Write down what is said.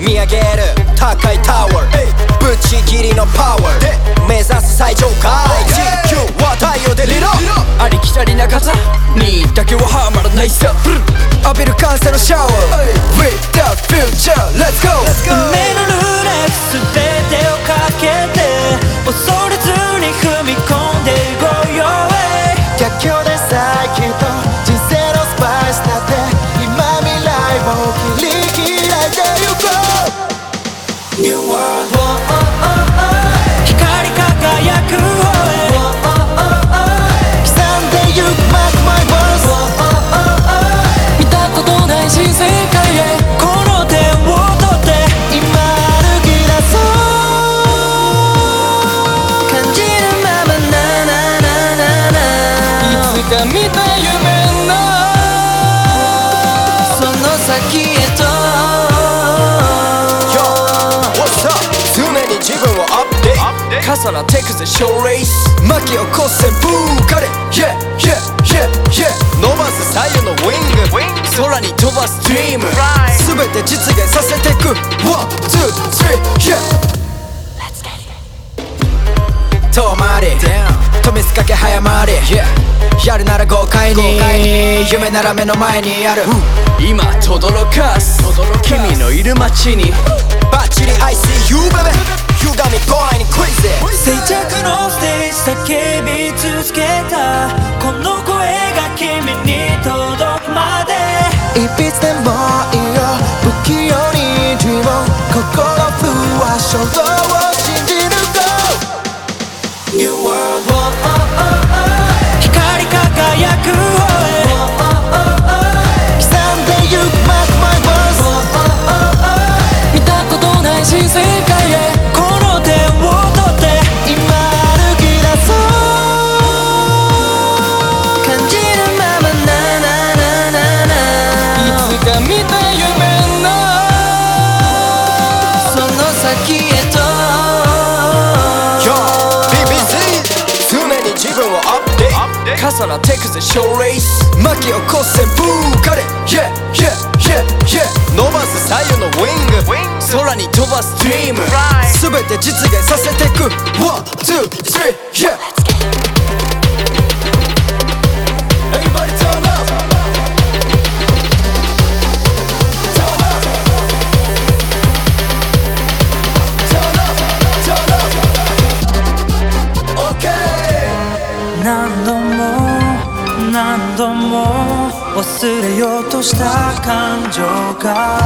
見上げる高いタワーぶっちぎりのパワー目指す最上階 GQ は太陽でリロありきたりな方にだけはハマらないさ浴びる感謝のシャワーさないつか見た夢のその先へと。Yo, what's up? 常に自分をアップデート。重なってくぜショーレース。巻き起こせブーカレ Yeah, yeah, yeah, yeah 伸ばす左右のウィング。空に飛ばすドリーム。全て実現させてく。One, two, three, yeah 遠回り止めすかけ早回り、やるなら豪快に。夢なら目の前にある、今轟かす。君のいる街に。バッチリ I see you baby You got me going crazy 静寂のステージ叫び続けた。この声が君に届くまで。一筆でもさなテクゼショーレイス。巻き起こせブー、伸ばす左右のウィング,空に飛ばすチーム。全て実現させてく。One, two, three. 何度も忘れようとした感情が